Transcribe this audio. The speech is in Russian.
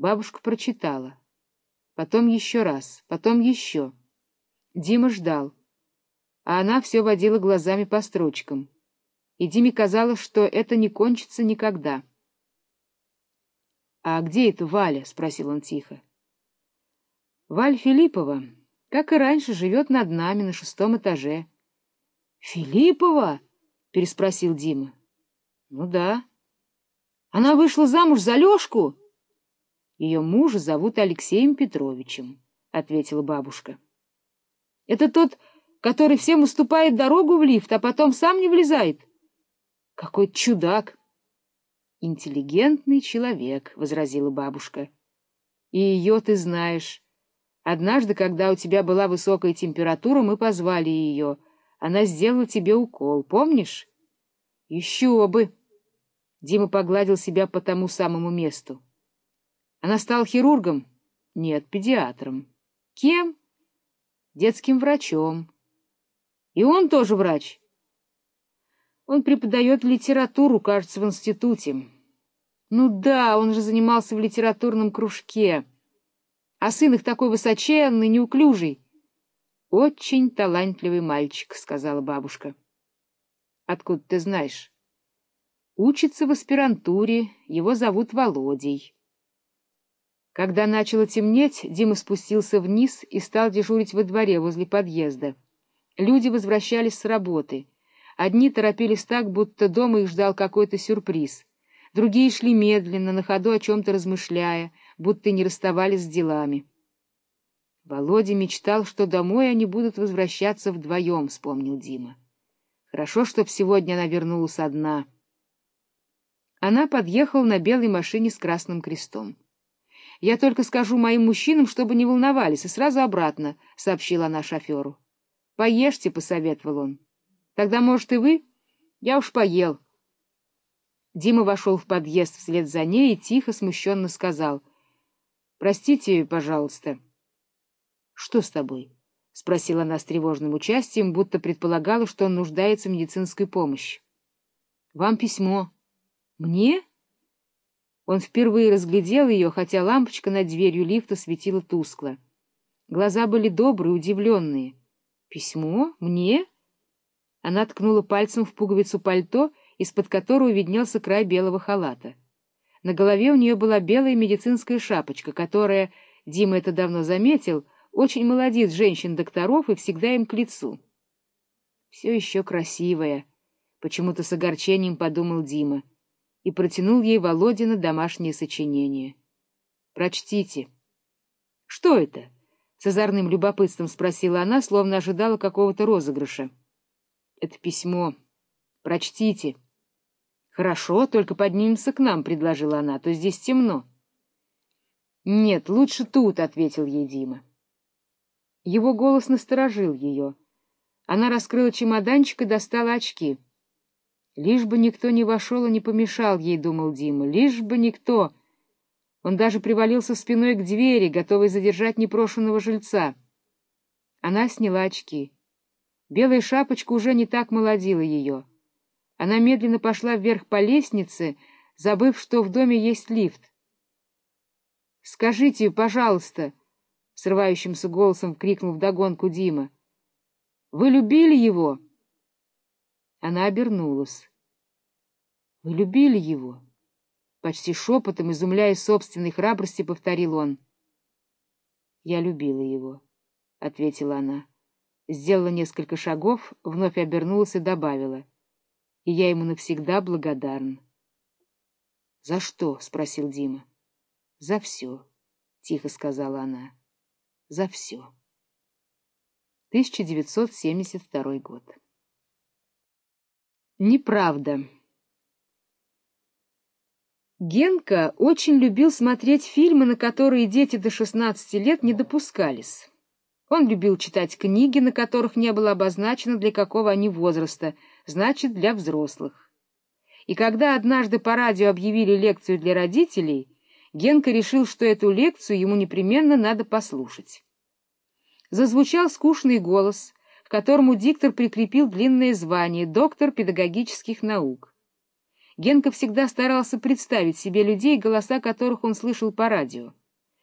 Бабушка прочитала. Потом еще раз, потом еще. Дима ждал, а она все водила глазами по строчкам. И Диме казалось, что это не кончится никогда. — А где это Валя? — спросил он тихо. — Валь Филиппова, как и раньше, живет над нами на шестом этаже. — Филиппова? — переспросил Дима. — Ну да. — Она вышла замуж за Лешку? — Ее мужа зовут Алексеем Петровичем, — ответила бабушка. — Это тот, который всем уступает дорогу в лифт, а потом сам не влезает? — Какой чудак! — Интеллигентный человек, — возразила бабушка. — И ее ты знаешь. Однажды, когда у тебя была высокая температура, мы позвали ее. Она сделала тебе укол, помнишь? — Еще бы! Дима погладил себя по тому самому месту. Она стала хирургом? Нет, педиатром. Кем? Детским врачом. И он тоже врач? Он преподает литературу, кажется, в институте. Ну да, он же занимался в литературном кружке. А сын их такой высоченный, неуклюжий. Очень талантливый мальчик, — сказала бабушка. Откуда ты знаешь? Учится в аспирантуре, его зовут Володей. Когда начало темнеть, Дима спустился вниз и стал дежурить во дворе возле подъезда. Люди возвращались с работы. Одни торопились так, будто дома их ждал какой-то сюрприз. Другие шли медленно, на ходу о чем-то размышляя, будто не расставались с делами. Володя мечтал, что домой они будут возвращаться вдвоем, — вспомнил Дима. Хорошо, чтоб сегодня она вернулась одна. Она подъехала на белой машине с красным крестом. — Я только скажу моим мужчинам, чтобы не волновались, и сразу обратно, — сообщила она шоферу. — Поешьте, — посоветовал он. Тогда, может, и вы? Я уж поел. Дима вошел в подъезд вслед за ней и тихо, смущенно сказал. — Простите, пожалуйста. — Что с тобой? — спросила она с тревожным участием, будто предполагала, что он нуждается в медицинской помощи. — Вам письмо. — Мне? Он впервые разглядел ее, хотя лампочка над дверью лифта светила тускло. Глаза были добрые, удивленные. — Письмо? Мне? — она ткнула пальцем в пуговицу пальто, из-под которого виднелся край белого халата. На голове у нее была белая медицинская шапочка, которая, Дима это давно заметил, очень молодит женщин-докторов и всегда им к лицу. Все еще красивая, почему-то с огорчением подумал Дима, и протянул ей Володина домашнее сочинение. «Прочтите». «Что это?» — с озорным любопытством спросила она, словно ожидала какого-то розыгрыша. Это письмо. Прочтите. — Хорошо, только поднимемся к нам, — предложила она, — то здесь темно. — Нет, лучше тут, — ответил ей Дима. Его голос насторожил ее. Она раскрыла чемоданчик и достала очки. Лишь бы никто не вошел и не помешал ей, — думал Дима, — лишь бы никто. Он даже привалился спиной к двери, готовый задержать непрошенного жильца. Она сняла очки. Белая шапочка уже не так молодила ее. Она медленно пошла вверх по лестнице, забыв, что в доме есть лифт. — Скажите, пожалуйста, — срывающимся голосом крикнул вдогонку Дима, — вы любили его? Она обернулась. — Вы любили его? Почти шепотом, изумляясь собственной храбрости, повторил он. — Я любила его, — ответила она сделала несколько шагов, вновь обернулась и добавила. — И я ему навсегда благодарен. — За что? — спросил Дима. — За все, — тихо сказала она. — За все. 1972 год. Неправда. Генка очень любил смотреть фильмы, на которые дети до 16 лет не допускались. Он любил читать книги, на которых не было обозначено, для какого они возраста, значит, для взрослых. И когда однажды по радио объявили лекцию для родителей, Генка решил, что эту лекцию ему непременно надо послушать. Зазвучал скучный голос, которому диктор прикрепил длинное звание «доктор педагогических наук». Генка всегда старался представить себе людей, голоса которых он слышал по радио.